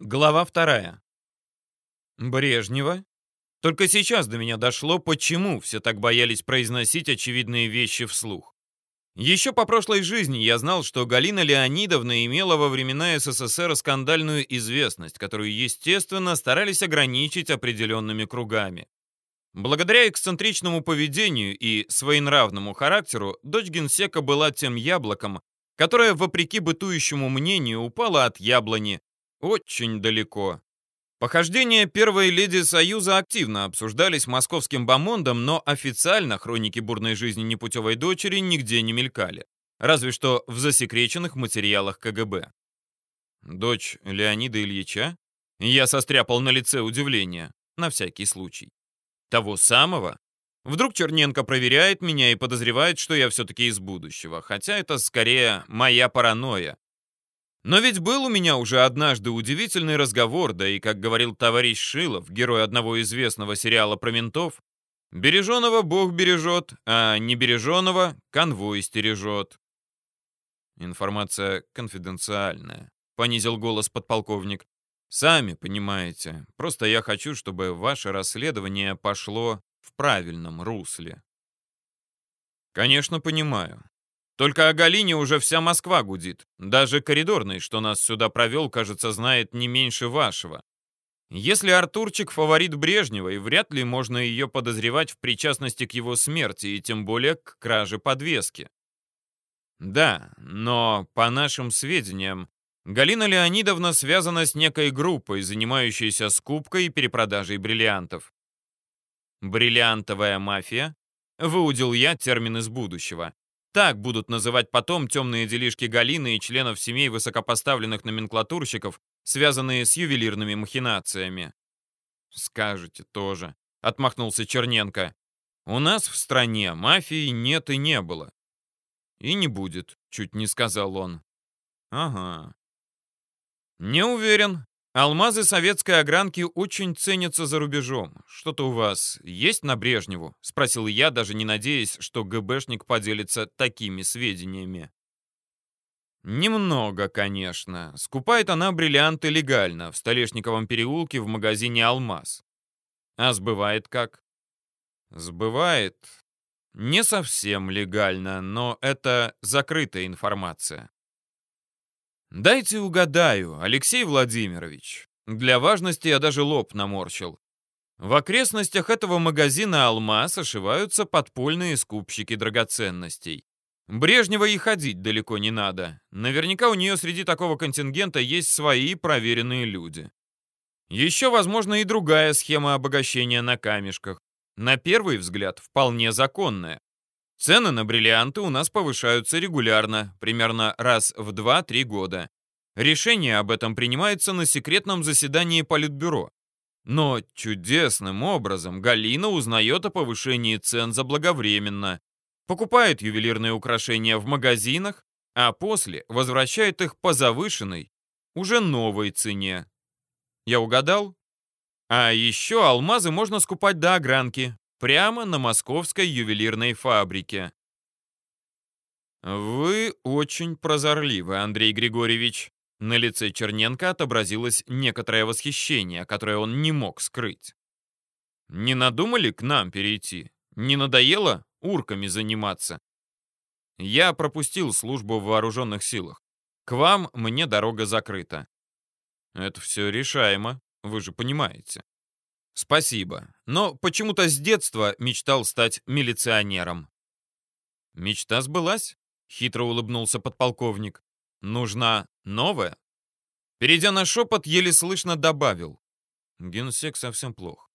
Глава вторая. Брежнева. Только сейчас до меня дошло, почему все так боялись произносить очевидные вещи вслух. Еще по прошлой жизни я знал, что Галина Леонидовна имела во времена СССР скандальную известность, которую, естественно, старались ограничить определенными кругами. Благодаря эксцентричному поведению и своенравному характеру, дочь генсека была тем яблоком, которое, вопреки бытующему мнению, упало от яблони, очень далеко. Похождения первой леди Союза активно обсуждались московским бомондом, но официально хроники бурной жизни непутевой дочери нигде не мелькали. Разве что в засекреченных материалах КГБ. Дочь Леонида Ильича? Я состряпал на лице удивление, на всякий случай. Того самого? Вдруг Черненко проверяет меня и подозревает, что я все-таки из будущего, хотя это скорее моя паранойя. Но ведь был у меня уже однажды удивительный разговор, да и, как говорил товарищ Шилов, герой одного известного сериала про ментов, «Береженого Бог бережет, а небереженого конвой стережет». Информация конфиденциальная, понизил голос подполковник. Сами понимаете, просто я хочу, чтобы ваше расследование пошло в правильном русле. Конечно, понимаю. Только о Галине уже вся Москва гудит. Даже коридорный, что нас сюда провел, кажется, знает не меньше вашего. Если Артурчик фаворит Брежнева, и вряд ли можно ее подозревать в причастности к его смерти, и тем более к краже подвески. Да, но, по нашим сведениям, Галина Леонидовна связана с некой группой, занимающейся скупкой и перепродажей бриллиантов. «Бриллиантовая мафия?» Выудил я термин из будущего. Так будут называть потом темные делишки Галины и членов семей высокопоставленных номенклатурщиков, связанные с ювелирными махинациями. «Скажете тоже», — отмахнулся Черненко. «У нас в стране мафии нет и не было». «И не будет», — чуть не сказал он. «Ага». «Не уверен. Алмазы советской огранки очень ценятся за рубежом. Что-то у вас есть на Брежневу? Спросил я, даже не надеясь, что ГБшник поделится такими сведениями. Немного, конечно. Скупает она бриллианты легально, в Столешниковом переулке в магазине «Алмаз». А сбывает как? Сбывает не совсем легально, но это закрытая информация. «Дайте угадаю, Алексей Владимирович». Для важности я даже лоб наморщил. В окрестностях этого магазина «Алмаз» ошиваются подпольные скупщики драгоценностей. Брежнева и ходить далеко не надо. Наверняка у нее среди такого контингента есть свои проверенные люди. Еще, возможно, и другая схема обогащения на камешках. На первый взгляд, вполне законная. Цены на бриллианты у нас повышаются регулярно, примерно раз в 2-3 года. Решение об этом принимается на секретном заседании Политбюро. Но чудесным образом Галина узнает о повышении цен заблаговременно, покупает ювелирные украшения в магазинах, а после возвращает их по завышенной, уже новой цене. Я угадал? А еще алмазы можно скупать до огранки, Прямо на московской ювелирной фабрике. «Вы очень прозорливы, Андрей Григорьевич». На лице Черненко отобразилось некоторое восхищение, которое он не мог скрыть. «Не надумали к нам перейти? Не надоело урками заниматься?» «Я пропустил службу в вооруженных силах. К вам мне дорога закрыта». «Это все решаемо, вы же понимаете». Спасибо. Но почему-то с детства мечтал стать милиционером. Мечта сбылась? Хитро улыбнулся подполковник. Нужна новая? Перейдя на шепот, еле слышно добавил. Генсек совсем плох.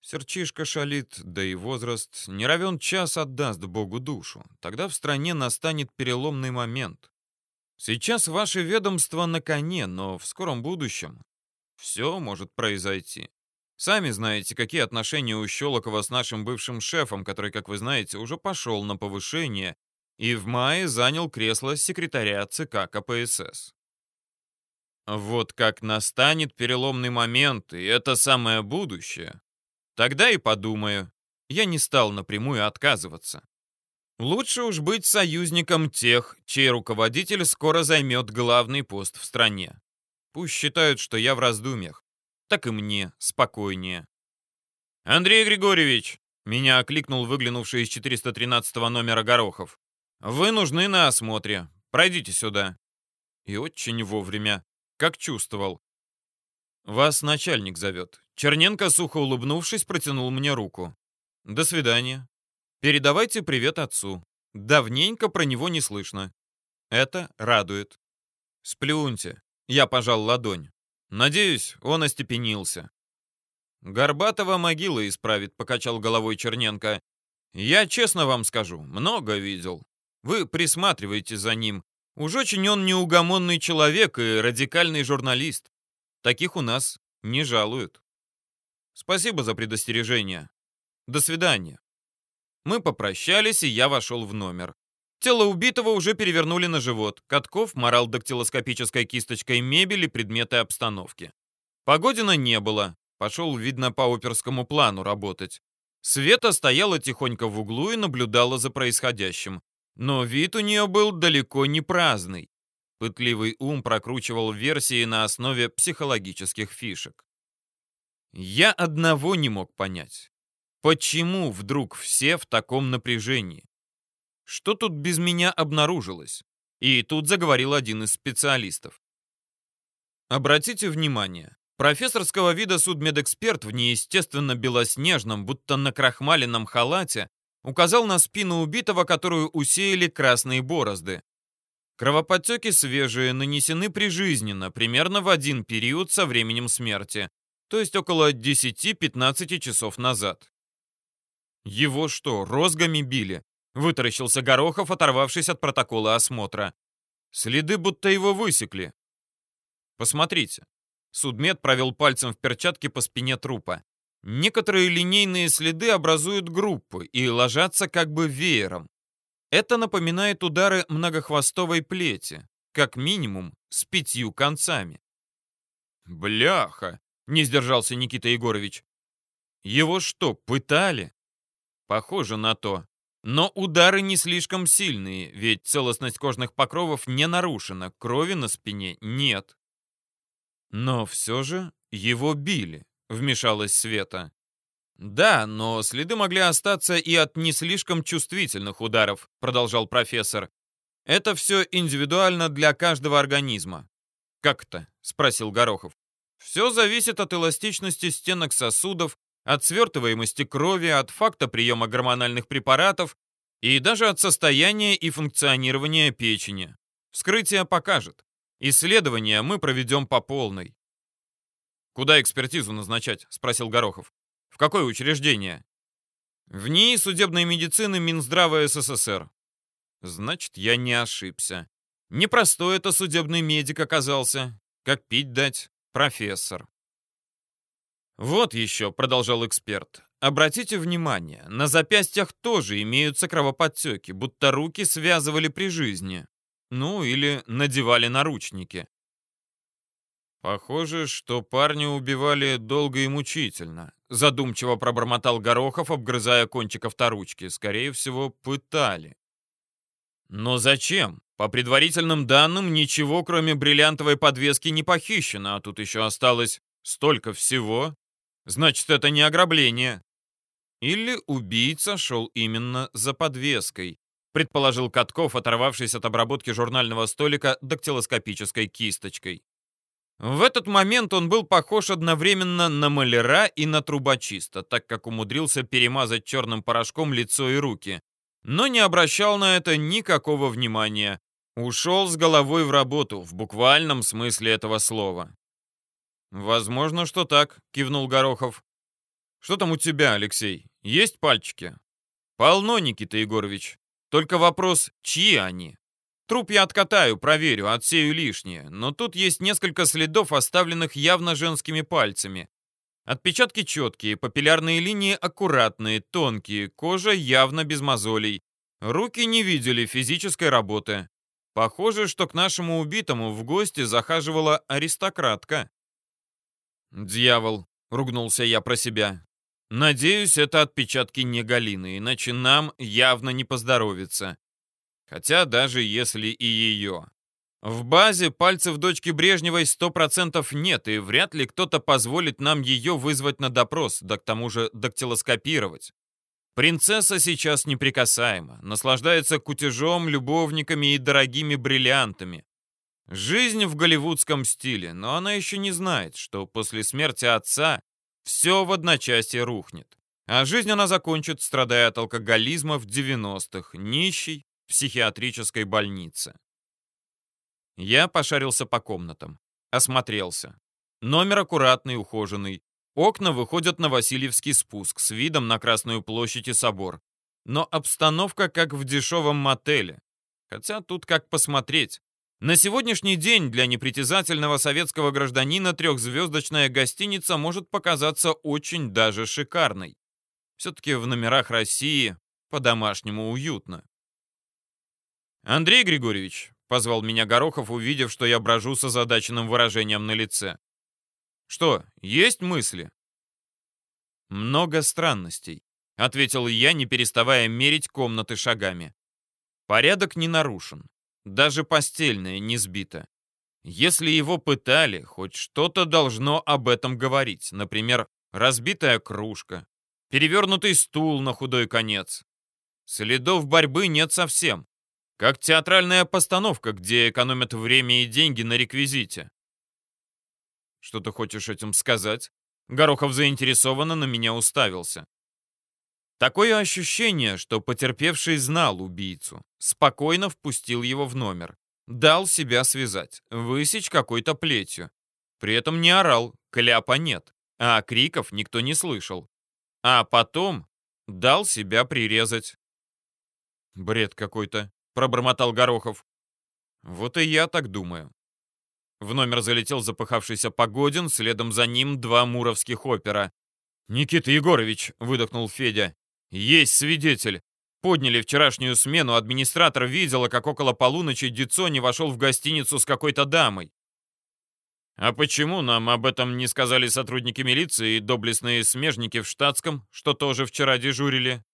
Серчишка шалит, да и возраст не равен час отдаст Богу душу. Тогда в стране настанет переломный момент. Сейчас ваше ведомство на коне, но в скором будущем все может произойти. Сами знаете, какие отношения у Щелокова с нашим бывшим шефом, который, как вы знаете, уже пошел на повышение и в мае занял кресло секретаря ЦК КПСС. Вот как настанет переломный момент, и это самое будущее, тогда и подумаю. Я не стал напрямую отказываться. Лучше уж быть союзником тех, чей руководитель скоро займет главный пост в стране. Пусть считают, что я в раздумьях. Так и мне спокойнее. «Андрей Григорьевич!» — меня окликнул выглянувший из 413 номера Горохов. «Вы нужны на осмотре. Пройдите сюда». И очень вовремя. Как чувствовал. «Вас начальник зовет». Черненко, сухо улыбнувшись, протянул мне руку. «До свидания. Передавайте привет отцу. Давненько про него не слышно. Это радует». «Сплюньте». Я пожал ладонь. Надеюсь, он остепенился. «Горбатова могила исправит», — покачал головой Черненко. «Я честно вам скажу, много видел. Вы присматриваете за ним. Уж очень он неугомонный человек и радикальный журналист. Таких у нас не жалуют. Спасибо за предостережение. До свидания. Мы попрощались, и я вошел в номер. Тело убитого уже перевернули на живот. Катков морал дактилоскопической кисточкой мебели предметы обстановки. Погодина не было. Пошел, видно, по оперскому плану работать. Света стояла тихонько в углу и наблюдала за происходящим. Но вид у нее был далеко не праздный. Пытливый ум прокручивал версии на основе психологических фишек. Я одного не мог понять. Почему вдруг все в таком напряжении? Что тут без меня обнаружилось? И тут заговорил один из специалистов. Обратите внимание, профессорского вида судмедэксперт в неестественно белоснежном, будто на крахмаленном халате указал на спину убитого, которую усеяли красные борозды. Кровоподтеки свежие, нанесены прижизненно, примерно в один период со временем смерти, то есть около 10-15 часов назад. Его что, розгами били? Вытаращился Горохов, оторвавшись от протокола осмотра. Следы будто его высекли. Посмотрите. Судмед провел пальцем в перчатке по спине трупа. Некоторые линейные следы образуют группы и ложатся как бы веером. Это напоминает удары многохвостовой плети, как минимум с пятью концами. «Бляха!» — не сдержался Никита Егорович. «Его что, пытали?» «Похоже на то. Но удары не слишком сильные, ведь целостность кожных покровов не нарушена, крови на спине нет. Но все же его били, вмешалась Света. Да, но следы могли остаться и от не слишком чувствительных ударов, продолжал профессор. Это все индивидуально для каждого организма. Как это? спросил Горохов. Все зависит от эластичности стенок сосудов, от свертываемости крови, от факта приема гормональных препаратов и даже от состояния и функционирования печени. Вскрытие покажет. Исследования мы проведем по полной. «Куда экспертизу назначать?» — спросил Горохов. «В какое учреждение?» «В ней судебной медицины Минздрава СССР». «Значит, я не ошибся. Непростой это судебный медик оказался. Как пить дать? Профессор». «Вот еще», — продолжал эксперт, — «обратите внимание, на запястьях тоже имеются кровоподтеки, будто руки связывали при жизни. Ну, или надевали наручники». «Похоже, что парня убивали долго и мучительно», — задумчиво пробормотал Горохов, обгрызая кончик авторучки. «Скорее всего, пытали». «Но зачем? По предварительным данным, ничего, кроме бриллиантовой подвески, не похищено, а тут еще осталось столько всего». Значит, это не ограбление. Или убийца шел именно за подвеской, предположил Катков, оторвавшись от обработки журнального столика дактилоскопической кисточкой. В этот момент он был похож одновременно на маляра и на трубочиста, так как умудрился перемазать черным порошком лицо и руки, но не обращал на это никакого внимания. Ушел с головой в работу, в буквальном смысле этого слова. «Возможно, что так», — кивнул Горохов. «Что там у тебя, Алексей? Есть пальчики?» «Полно, Никита Егорович. Только вопрос, чьи они?» Труп я откатаю, проверю, отсею лишнее, но тут есть несколько следов, оставленных явно женскими пальцами. Отпечатки четкие, папиллярные линии аккуратные, тонкие, кожа явно без мозолей. Руки не видели физической работы. Похоже, что к нашему убитому в гости захаживала аристократка. «Дьявол!» — ругнулся я про себя. «Надеюсь, это отпечатки не Галины, иначе нам явно не поздоровится. Хотя даже если и ее. В базе пальцев дочки Брежневой 100% нет, и вряд ли кто-то позволит нам ее вызвать на допрос, да к тому же дактилоскопировать. Принцесса сейчас неприкасаема, наслаждается кутежом, любовниками и дорогими бриллиантами. Жизнь в голливудском стиле, но она еще не знает, что после смерти отца все в одночасье рухнет. А жизнь она закончит, страдая от алкоголизма в 90-х, нищей, в психиатрической больнице. Я пошарился по комнатам. Осмотрелся. Номер аккуратный, ухоженный. Окна выходят на Васильевский спуск с видом на Красную площадь и собор. Но обстановка как в дешевом мотеле. Хотя тут как посмотреть. На сегодняшний день для непритязательного советского гражданина трехзвездочная гостиница может показаться очень даже шикарной. Все-таки в номерах России по-домашнему уютно. «Андрей Григорьевич, — позвал меня Горохов, увидев, что я брожу с озадаченным выражением на лице. «Что, есть мысли?» «Много странностей», — ответил я, не переставая мерить комнаты шагами. «Порядок не нарушен. Даже постельное не сбито. Если его пытали, хоть что-то должно об этом говорить. Например, разбитая кружка, перевернутый стул на худой конец. Следов борьбы нет совсем. Как театральная постановка, где экономят время и деньги на реквизите. Что ты хочешь этим сказать? Горохов заинтересованно на меня уставился. Такое ощущение, что потерпевший знал убийцу, спокойно впустил его в номер, дал себя связать, высечь какой-то плетью. При этом не орал, кляпа нет, а криков никто не слышал. А потом дал себя прирезать. Бред какой-то пробормотал Горохов. Вот и я так думаю. В номер залетел запыхавшийся Погодин, следом за ним два муровских опера. «Никита Егорович!» — выдохнул Федя. «Есть свидетель. Подняли вчерашнюю смену, администратор видела, как около полуночи Дицони вошел в гостиницу с какой-то дамой. А почему нам об этом не сказали сотрудники милиции и доблестные смежники в штатском, что тоже вчера дежурили?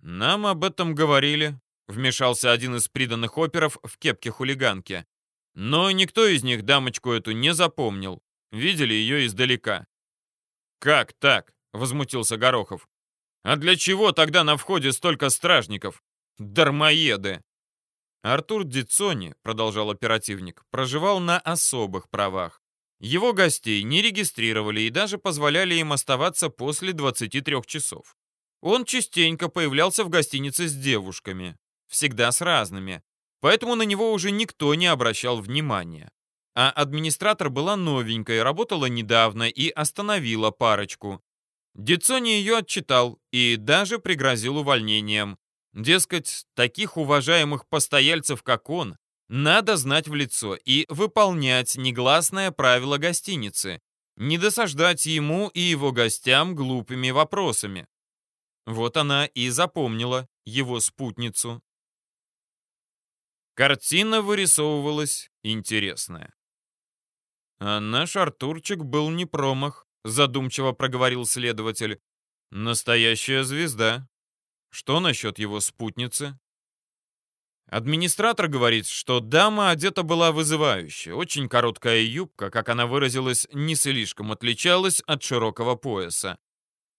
Нам об этом говорили, Вмешался один из приданных оперов в кепке хулиганки. Но никто из них дамочку эту не запомнил. Видели ее издалека. «Как так?» — возмутился Горохов. «А для чего тогда на входе столько стражников? Дармоеды!» Артур Дицони, продолжал оперативник, проживал на особых правах. Его гостей не регистрировали и даже позволяли им оставаться после 23 часов. Он частенько появлялся в гостинице с девушками всегда с разными, поэтому на него уже никто не обращал внимания. А администратор была новенькая, работала недавно и остановила парочку. Дицони ее отчитал и даже пригрозил увольнением. Дескать, таких уважаемых постояльцев, как он, надо знать в лицо и выполнять негласное правило гостиницы, не досаждать ему и его гостям глупыми вопросами. Вот она и запомнила его спутницу. Картина вырисовывалась интересная. А наш Артурчик был не промах, задумчиво проговорил следователь. Настоящая звезда. Что насчет его спутницы? Администратор говорит, что дама одета была вызывающе. Очень короткая юбка, как она выразилась, не слишком отличалась от широкого пояса.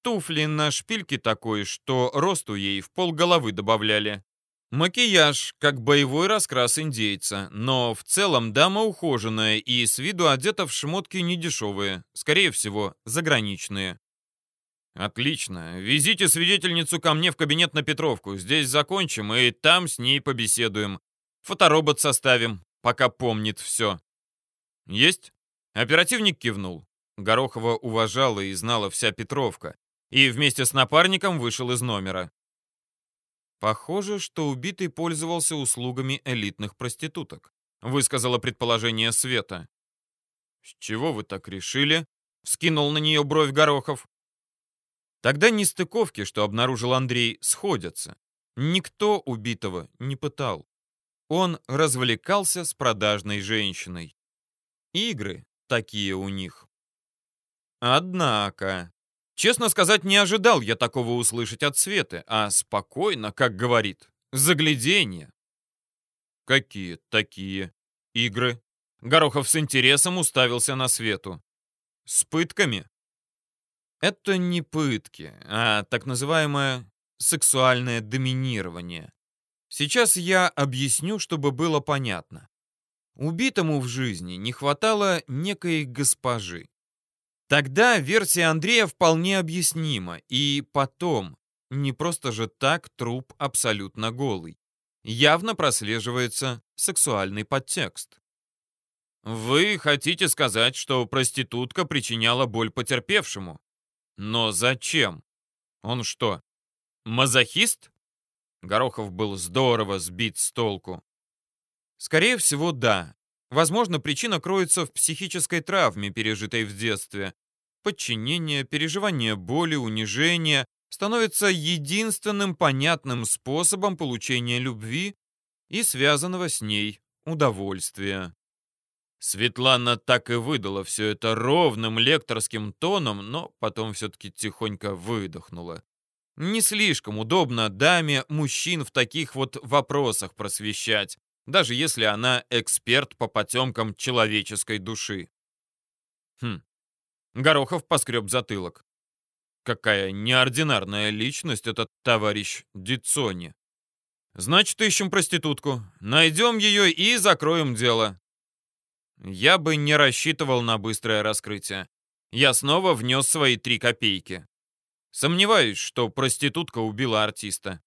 Туфли на шпильке такой, что росту ей в пол головы добавляли. Макияж, как боевой раскрас индейца, но в целом дама ухоженная и с виду одета в шмотки недешевые, скорее всего, заграничные. Отлично. Везите свидетельницу ко мне в кабинет на Петровку. Здесь закончим и там с ней побеседуем. Фоторобот составим, пока помнит все. Есть? Оперативник кивнул. Горохова уважала и знала вся Петровка. И вместе с напарником вышел из номера. Похоже, что убитый пользовался услугами элитных проституток, высказала предположение Света. С чего вы так решили? Скинул на нее бровь Горохов. Тогда нестыковки, что обнаружил Андрей, сходятся. Никто убитого не пытал. Он развлекался с продажной женщиной. Игры такие у них. Однако, Честно сказать, не ожидал я такого услышать от Светы, а спокойно, как говорит, загляденье. Какие такие игры. Горохов с интересом уставился на свету. С пытками? Это не пытки, а так называемое сексуальное доминирование. Сейчас я объясню, чтобы было понятно. Убитому в жизни не хватало некой госпожи. Тогда версия Андрея вполне объяснима, и потом, не просто же так труп абсолютно голый. Явно прослеживается сексуальный подтекст. Вы хотите сказать, что проститутка причиняла боль потерпевшему? Но зачем? Он что, мазохист? Горохов был здорово сбит с толку. Скорее всего, да. Возможно, причина кроется в психической травме, пережитой в детстве. Подчинение, переживание боли, унижения становится единственным понятным способом получения любви и связанного с ней удовольствия. Светлана так и выдала все это ровным лекторским тоном, но потом все-таки тихонько выдохнула. Не слишком удобно даме мужчин в таких вот вопросах просвещать, даже если она эксперт по потемкам человеческой души. Хм. Горохов поскреб затылок. Какая неординарная личность этот товарищ Дицони. Значит, ищем проститутку. Найдем ее и закроем дело. Я бы не рассчитывал на быстрое раскрытие. Я снова внес свои три копейки. Сомневаюсь, что проститутка убила артиста.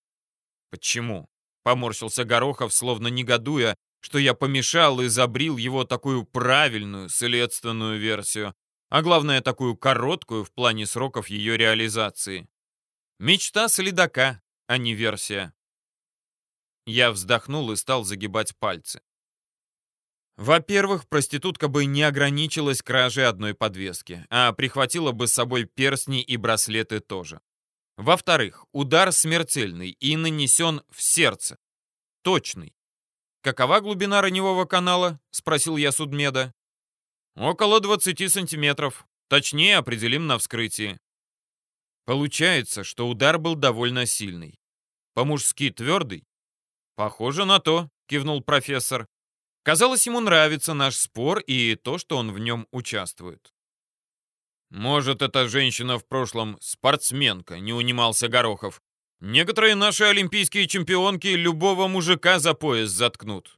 Почему? Поморщился Горохов, словно негодуя, что я помешал и забрил его такую правильную следственную версию, а главное, такую короткую в плане сроков ее реализации. Мечта следака, а не версия. Я вздохнул и стал загибать пальцы. Во-первых, проститутка бы не ограничилась кражей одной подвески, а прихватила бы с собой перстни и браслеты тоже. Во-вторых, удар смертельный и нанесен в сердце. Точный. «Какова глубина раневого канала?» — спросил я судмеда. «Около 20 сантиметров. Точнее определим на вскрытии». Получается, что удар был довольно сильный. По-мужски твердый? Похоже на то, кивнул профессор. Казалось, ему нравится наш спор и то, что он в нем участвует. «Может, эта женщина в прошлом спортсменка», — не унимался Горохов. «Некоторые наши олимпийские чемпионки любого мужика за пояс заткнут».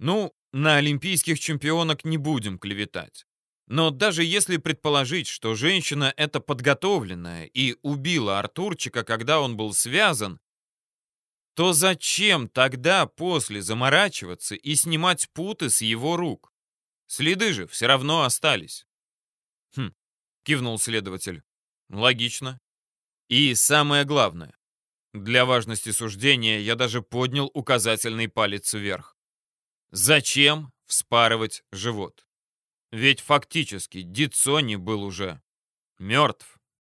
«Ну, на олимпийских чемпионок не будем клеветать. Но даже если предположить, что женщина эта подготовленная и убила Артурчика, когда он был связан, то зачем тогда после заморачиваться и снимать путы с его рук? Следы же все равно остались. Хм, кивнул следователь. Логично. И самое главное. Для важности суждения я даже поднял указательный палец вверх. Зачем вспарывать живот? Ведь фактически Дицони был уже мертв.